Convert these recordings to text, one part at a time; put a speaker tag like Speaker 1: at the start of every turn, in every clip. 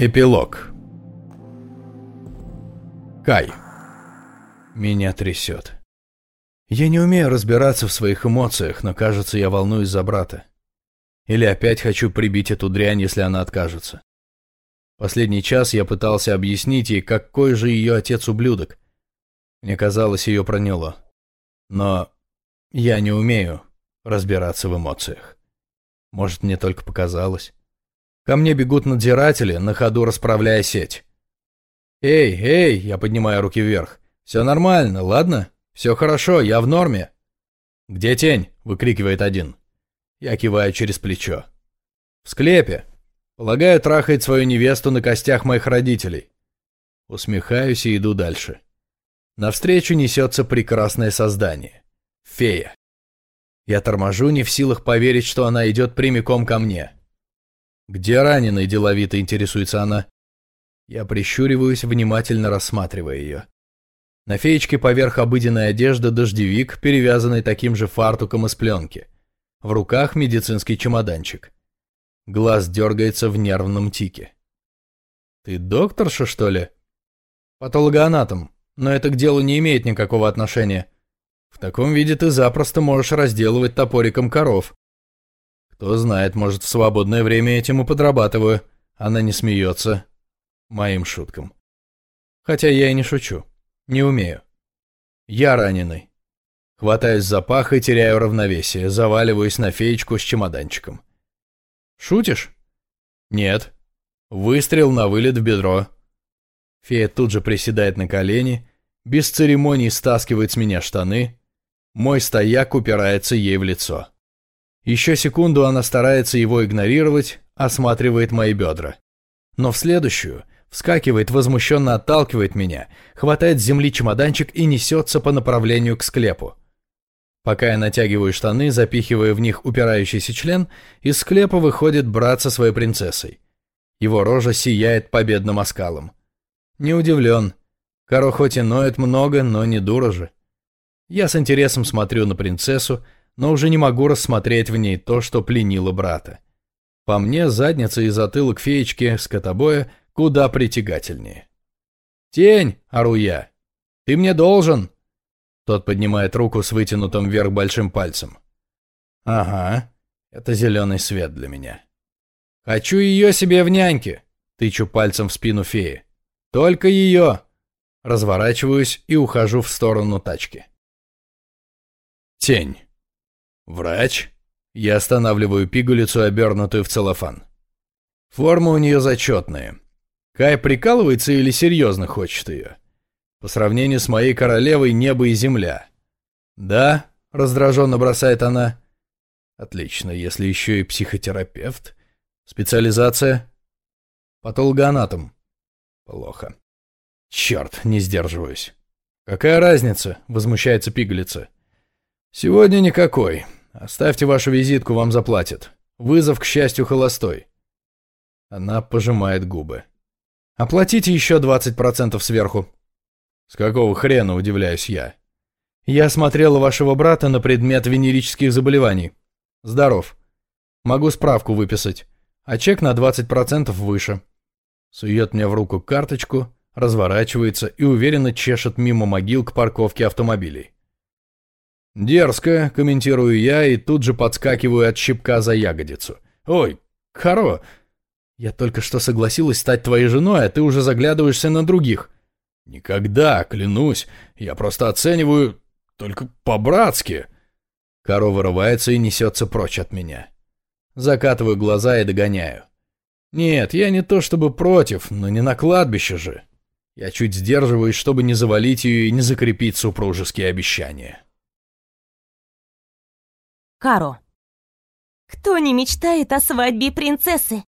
Speaker 1: Эпилог. Кай. Меня трясет. Я не умею разбираться в своих эмоциях, но кажется, я волнуюсь за брата. Или опять хочу прибить эту дрянь, если она откажется. Последний час я пытался объяснить ей, какой же ее отец ублюдок. Мне казалось, ее проняло. Но я не умею разбираться в эмоциях. Может, мне только показалось. Ко мне бегут надзиратели, на ходу расправляя сеть. «Эй, эй!» — я поднимаю руки вверх. «Все нормально, ладно? Все хорошо, я в норме». «Где тень?» — выкрикивает один. Я киваю через плечо. «В склепе. Полагаю, трахает свою невесту на костях моих родителей». Усмехаюсь и иду дальше. Навстречу несется прекрасное создание. Фея. Я торможу, не в силах поверить, что она идет прямиком ко мне. «Где раненый?» – деловито интересуется она. Я прищуриваюсь, внимательно рассматривая ее. На феечке поверх обыденной одежды дождевик, перевязанный таким же фартуком из пленки. В руках медицинский чемоданчик. Глаз дергается в нервном тике. «Ты докторша, что ли?» «Патологоанатом, но это к делу не имеет никакого отношения. В таком виде ты запросто можешь разделывать топориком коров. Кто знает, может, в свободное время этим и подрабатываю. Она не смеется. Моим шуткам. Хотя я и не шучу. Не умею. Я раненый. Хватаюсь за пах и теряю равновесие, заваливаюсь на феечку с чемоданчиком. Шутишь? Нет. Выстрел на вылет в бедро. Фея тут же приседает на колени, без церемоний стаскивает с меня штаны. Мой стояк упирается ей в лицо. Еще секунду она старается его игнорировать, осматривает мои бедра. Но в следующую вскакивает, возмущенно отталкивает меня, хватает с земли чемоданчик и несется по направлению к склепу. Пока я натягиваю штаны, запихивая в них упирающийся член, из склепа выходит брат со своей принцессой. Его рожа сияет победным оскалом. Не удивлен. Каро хоть и ноет много, но не дура же. Я с интересом смотрю на принцессу, но уже не могу рассмотреть в ней то, что пленило брата. По мне, задница и затылок феечки скотобоя куда притягательнее. «Тень!» — ору я. «Ты мне должен!» Тот поднимает руку с вытянутым вверх большим пальцем. «Ага, это зеленый свет для меня». «Хочу ее себе в няньке!» — тычу пальцем в спину феи. «Только ее!» Разворачиваюсь и ухожу в сторону тачки. Тень. «Врач?» Я останавливаю пигулицу, обернутую в целлофан. Форма у нее зачетная. Кай прикалывается или серьезно хочет ее? По сравнению с моей королевой небо и земля. «Да», — раздраженно бросает она. «Отлично, если еще и психотерапевт. Специализация?» «Патологоанатом». «Плохо». «Черт, не сдерживаюсь». «Какая разница?» — возмущается пигалица. «Сегодня никакой. Оставьте вашу визитку, вам заплатят. Вызов, к счастью, холостой». Она пожимает губы. «Оплатите еще 20% сверху». «С какого хрена?» – удивляюсь я. «Я смотрела вашего брата на предмет венерических заболеваний. Здоров. Могу справку выписать, а чек на 20% выше». Сует мне в руку карточку, разворачивается и уверенно чешет мимо могил к парковке автомобилей. «Дерзко», — комментирую я и тут же подскакиваю от щипка за ягодицу. «Ой, Харо, я только что согласилась стать твоей женой, а ты уже заглядываешься на других». «Никогда, клянусь, я просто оцениваю только по-братски». Каро вырывается и несется прочь от меня. Закатываю глаза и догоняю. «Нет, я не то чтобы против, но не на кладбище же». Я чуть сдерживаюсь, чтобы не завалить ее и не закрепить супружеские обещания.
Speaker 2: Каро. Кто не мечтает о свадьбе принцессы?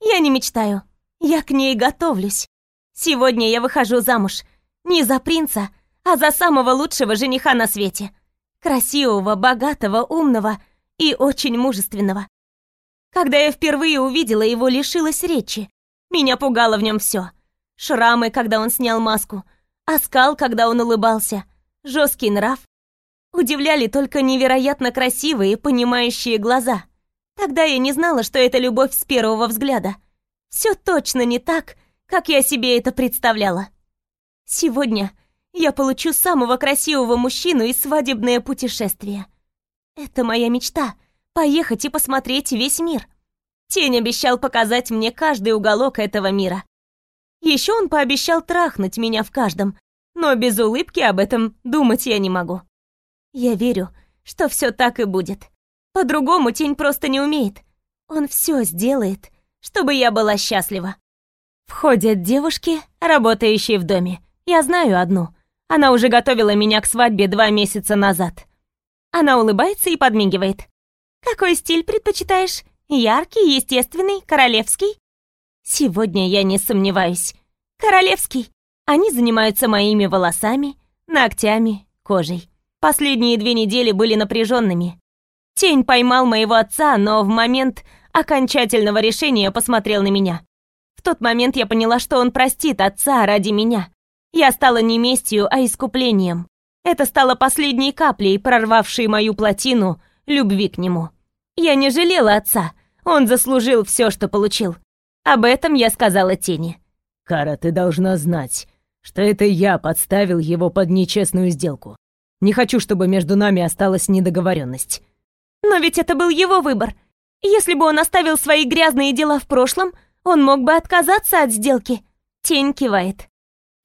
Speaker 2: Я не мечтаю. Я к ней готовлюсь. Сегодня я выхожу замуж. Не за принца, а за самого лучшего жениха на свете. Красивого, богатого, умного и очень мужественного. Когда я впервые увидела его, лишилась речи. Меня пугало в нем все. Шрамы, когда он снял маску, оскал, когда он улыбался, жесткий нрав, Удивляли только невероятно красивые, понимающие глаза. Тогда я не знала, что это любовь с первого взгляда. Все точно не так, как я себе это представляла. Сегодня я получу самого красивого мужчину и свадебное путешествие. Это моя мечта — поехать и посмотреть весь мир. Тень обещал показать мне каждый уголок этого мира. Еще он пообещал трахнуть меня в каждом, но без улыбки об этом думать я не могу. Я верю, что все так и будет. По-другому тень просто не умеет. Он все сделает, чтобы я была счастлива. Входят девушки, работающие в доме. Я знаю одну. Она уже готовила меня к свадьбе два месяца назад. Она улыбается и подмигивает. «Какой стиль предпочитаешь? Яркий, естественный, королевский?» «Сегодня я не сомневаюсь. Королевский. Они занимаются моими волосами, ногтями, кожей. Последние две недели были напряженными. Тень поймал моего отца, но в момент окончательного решения посмотрел на меня. В тот момент я поняла, что он простит отца ради меня. Я стала не местью, а искуплением. Это стало последней каплей, прорвавшей мою плотину любви к нему. Я не жалела отца. Он заслужил все, что получил. Об этом я сказала Тени.
Speaker 3: «Кара, ты должна знать, что это я подставил его под нечестную сделку. Не хочу, чтобы между нами осталась недоговоренность.
Speaker 2: Но ведь это был его выбор. Если бы он оставил свои грязные дела в прошлом, он мог бы отказаться от сделки. Тень кивает.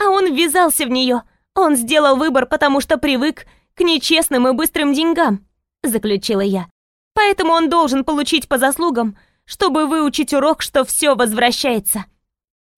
Speaker 2: А он ввязался в нее. Он сделал выбор, потому что привык к нечестным и быстрым деньгам, заключила я. Поэтому он должен получить по заслугам, чтобы выучить урок, что все возвращается.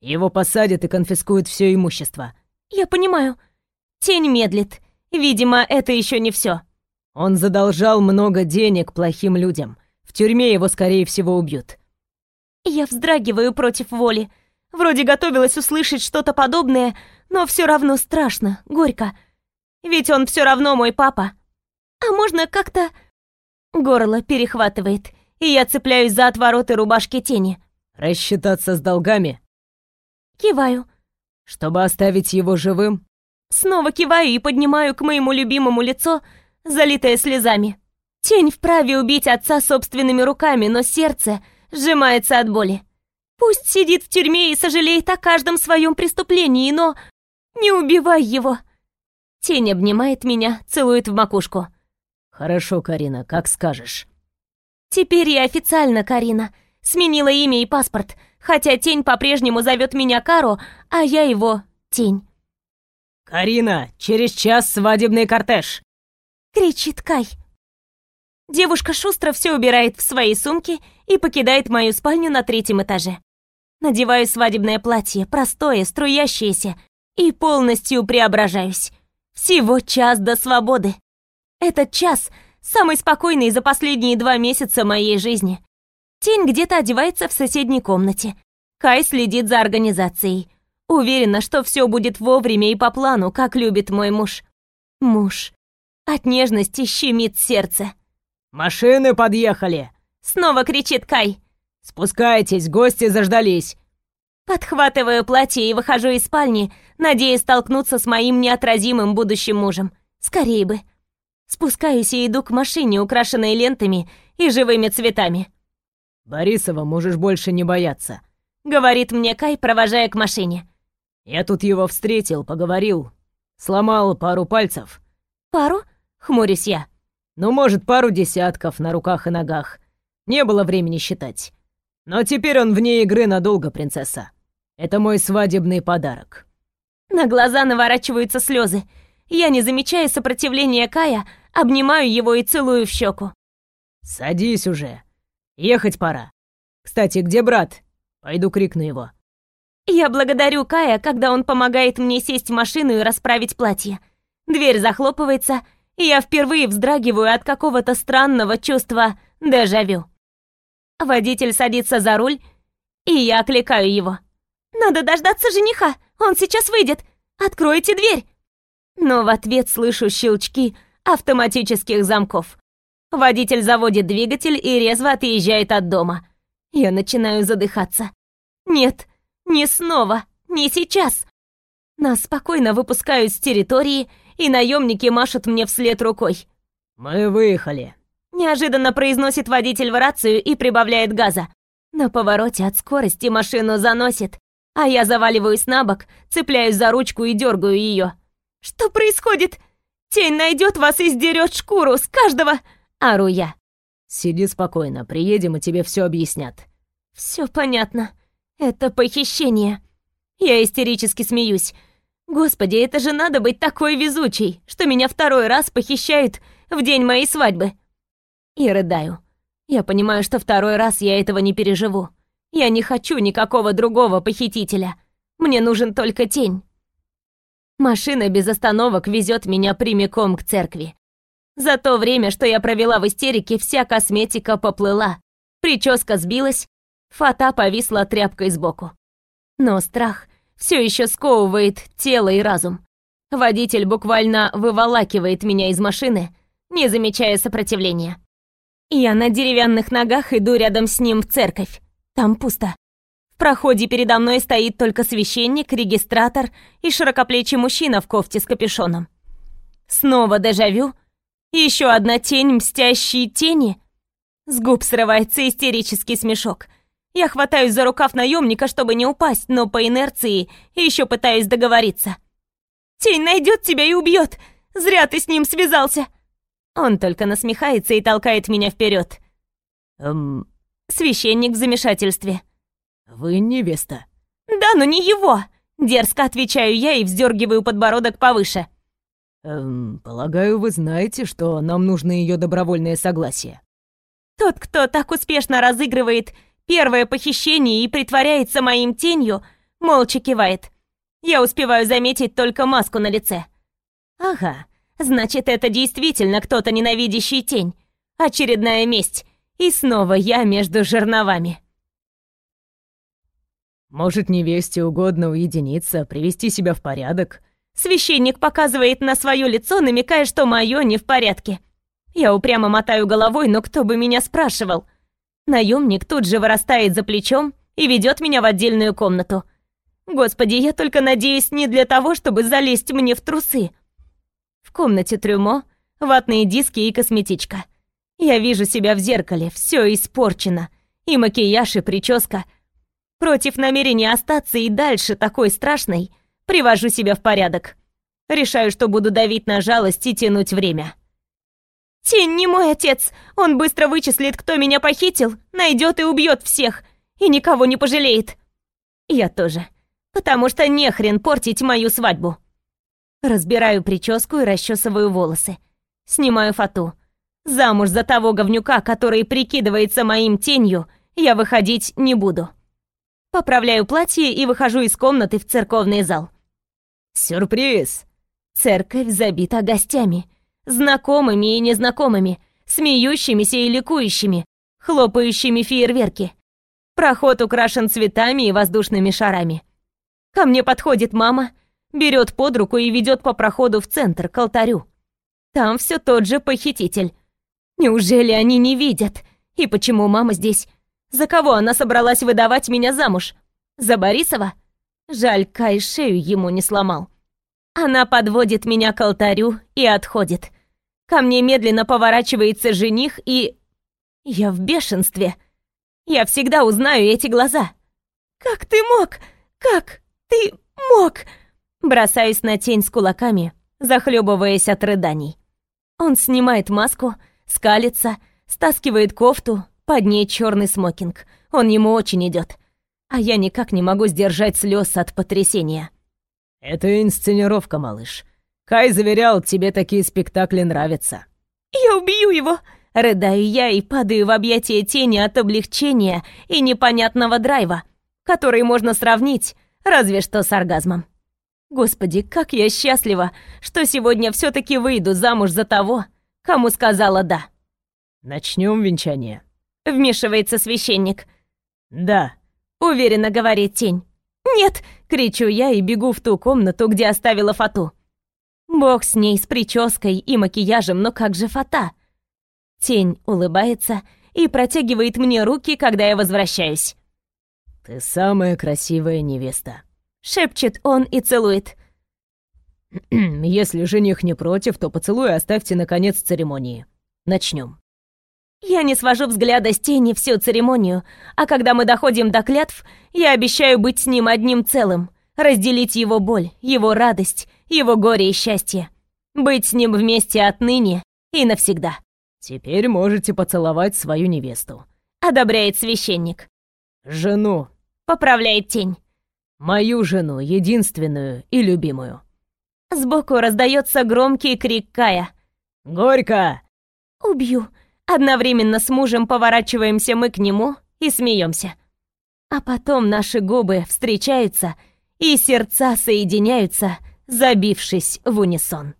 Speaker 3: Его посадят и конфискуют все имущество.
Speaker 2: Я понимаю. Тень медлит. Видимо, это еще не все.
Speaker 3: Он задолжал много денег плохим людям. В тюрьме его, скорее всего, убьют.
Speaker 2: Я вздрагиваю против воли. Вроде готовилась услышать что-то подобное, но все равно страшно, горько. Ведь он все равно мой папа. А можно как-то... Горло перехватывает, и я цепляюсь за отвороты рубашки тени.
Speaker 3: Рассчитаться с долгами?
Speaker 2: Киваю.
Speaker 3: Чтобы оставить его живым?
Speaker 2: Снова киваю и поднимаю к моему любимому лицо залитая слезами. Тень вправе убить отца собственными руками, но сердце сжимается от боли. Пусть сидит в тюрьме и сожалеет о каждом своем преступлении, но не убивай его. Тень обнимает меня, целует в макушку.
Speaker 3: Хорошо, Карина, как скажешь.
Speaker 2: Теперь я официально Карина. Сменила имя и паспорт, хотя Тень по-прежнему зовет меня Каро, а я его Тень.
Speaker 3: «Карина, через час свадебный кортеж!»
Speaker 2: кричит Кай. Девушка шустро все убирает в свои сумки и покидает мою спальню на третьем этаже. Надеваю свадебное платье, простое, струящееся, и полностью преображаюсь. Всего час до свободы. Этот час самый спокойный за последние два месяца моей жизни. Тень где-то одевается в соседней комнате. Кай следит за организацией. Уверена, что все будет вовремя и по плану, как любит мой муж. Муж. От нежности щемит сердце.
Speaker 3: «Машины подъехали!»
Speaker 2: Снова кричит Кай.
Speaker 3: «Спускайтесь, гости заждались!»
Speaker 2: Подхватываю платье и выхожу из спальни, надеясь столкнуться с моим неотразимым будущим мужем. Скорее бы. Спускаюсь и иду к машине, украшенной лентами и живыми цветами.
Speaker 3: «Борисова можешь больше не бояться», —
Speaker 2: говорит мне Кай, провожая к машине.
Speaker 3: «Я тут его встретил, поговорил. Сломал пару пальцев».
Speaker 2: «Пару?» Хмурюсь я.
Speaker 3: Ну, может, пару десятков на руках и ногах. Не было времени считать. Но теперь он вне игры надолго, принцесса. Это мой свадебный подарок.
Speaker 2: На глаза наворачиваются слезы. Я не замечаю сопротивления Кая, обнимаю его и целую в щеку.
Speaker 3: Садись уже. Ехать пора. Кстати, где брат? Пойду крикну его.
Speaker 2: Я благодарю Кая, когда он помогает мне сесть в машину и расправить платье. Дверь захлопывается, и я впервые вздрагиваю от какого-то странного чувства дежавю. Водитель садится за руль, и я окликаю его. «Надо дождаться жениха, он сейчас выйдет! Откройте дверь!» Но в ответ слышу щелчки автоматических замков. Водитель заводит двигатель и резво отъезжает от дома. Я начинаю задыхаться. Нет, не снова, не сейчас. Нас спокойно выпускают с территории, и наемники машут мне вслед рукой.
Speaker 3: «Мы выехали», —
Speaker 2: неожиданно произносит водитель в рацию и прибавляет газа. На повороте от скорости машину заносит, а я заваливаюсь на бок, цепляюсь за ручку и дергаю ее. «Что происходит? Тень найдет вас и сдерет шкуру с каждого!» — ору я.
Speaker 3: «Сиди спокойно, приедем и тебе все объяснят».
Speaker 2: Все понятно. Это похищение. Я истерически смеюсь. Господи, это же надо быть такой везучей, что меня второй раз похищают в день моей свадьбы. И рыдаю. Я понимаю, что второй раз я этого не переживу. Я не хочу никакого другого похитителя. Мне нужен только тень. Машина без остановок везет меня прямиком к церкви. За то время, что я провела в истерике, вся косметика поплыла. Прическа сбилась, фата повисла тряпкой сбоку. Но страх все еще сковывает тело и разум. Водитель буквально выволакивает меня из машины, не замечая сопротивления. Я на деревянных ногах иду рядом с ним в церковь. Там пусто. В проходе передо мной стоит только священник, регистратор и широкоплечий мужчина в кофте с капюшоном. Снова дежавю. Еще одна тень мстящей тени. С губ срывается истерический смешок. Я хватаюсь за рукав наемника, чтобы не упасть, но по инерции еще пытаюсь договориться. «Тень найдет тебя и убьет! Зря ты с ним связался!» Он только насмехается и толкает меня вперед.
Speaker 3: Эм...
Speaker 2: Священник в замешательстве.
Speaker 3: Вы невеста.
Speaker 2: Да, но не его! Дерзко отвечаю я и вздергиваю подбородок повыше.
Speaker 3: Эм, полагаю, вы знаете, что нам нужно ее добровольное согласие.
Speaker 2: Тот, кто так успешно разыгрывает первое похищение и притворяется моим тенью, молча кивает. Я успеваю заметить только маску на лице. Ага, значит, это действительно кто-то ненавидящий тень. Очередная месть. И снова я между жерновами.
Speaker 3: Может, невесте угодно уединиться, привести себя в порядок?
Speaker 2: Священник показывает на свое лицо, намекая, что мое не в порядке. Я упрямо мотаю головой, но кто бы меня спрашивал? Наемник тут же вырастает за плечом и ведет меня в отдельную комнату. Господи, я только надеюсь не для того, чтобы залезть мне в трусы. В комнате трюмо, ватные диски и косметичка. Я вижу себя в зеркале, все испорчено. И макияж, и прическа. Против намерения остаться и дальше такой страшной, привожу себя в порядок. Решаю, что буду давить на жалость и тянуть время. Тень не мой отец. Он быстро вычислит, кто меня похитил, найдет и убьет всех. И никого не пожалеет. Я тоже. Потому что не хрен портить мою свадьбу. Разбираю прическу и расчесываю волосы. Снимаю фату. Замуж за того говнюка, который прикидывается моим тенью, я выходить не буду. Поправляю платье и выхожу из комнаты в церковный зал.
Speaker 3: Сюрприз!
Speaker 2: Церковь забита гостями знакомыми и незнакомыми, смеющимися и ликующими, хлопающими фейерверки. Проход украшен цветами и воздушными шарами. Ко мне подходит мама, берет под руку и ведет по проходу в центр, к алтарю. Там все тот же похититель. Неужели они не видят? И почему мама здесь? За кого она собралась выдавать меня замуж? За Борисова? Жаль, Кай шею ему не сломал. Она подводит меня к алтарю и отходит. Ко мне медленно поворачивается жених и... Я в бешенстве. Я всегда узнаю эти глаза. «Как ты мог? Как ты мог?» Бросаюсь на тень с кулаками, захлебываясь от рыданий. Он снимает маску, скалится, стаскивает кофту, под ней черный смокинг. Он ему очень идет. А я никак не могу сдержать слез от потрясения.
Speaker 3: «Это инсценировка, малыш. Кай заверял, тебе такие спектакли нравятся.
Speaker 2: Я убью его! Рыдаю я и падаю в объятия тени от облегчения и непонятного драйва, который можно сравнить разве что с оргазмом. Господи, как я счастлива, что сегодня все таки выйду замуж за того, кому сказала «да».
Speaker 3: Начнем венчание.
Speaker 2: Вмешивается священник.
Speaker 3: «Да», —
Speaker 2: уверенно говорит тень. «Нет!» — кричу я и бегу в ту комнату, где оставила фату. Бог с ней, с прической и макияжем, но как же фата? Тень улыбается и протягивает мне руки, когда я возвращаюсь.
Speaker 3: «Ты самая красивая невеста», —
Speaker 2: шепчет он и целует.
Speaker 3: «Если жених не против, то поцелуй оставьте на конец церемонии. Начнем».
Speaker 2: Я не свожу взгляда с тени всю церемонию, а когда мы доходим до клятв, я обещаю быть с ним одним целым, разделить его боль, его радость, его горе и счастье. Быть с ним вместе отныне и навсегда.
Speaker 3: Теперь можете поцеловать свою невесту.
Speaker 2: Одобряет священник.
Speaker 3: Жену.
Speaker 2: Поправляет тень.
Speaker 3: Мою жену, единственную и любимую.
Speaker 2: Сбоку раздается громкий крик Кая.
Speaker 3: «Горько!»
Speaker 2: «Убью!» Одновременно с мужем поворачиваемся мы к нему и смеемся. А потом наши губы встречаются, и сердца соединяются, забившись в унисон.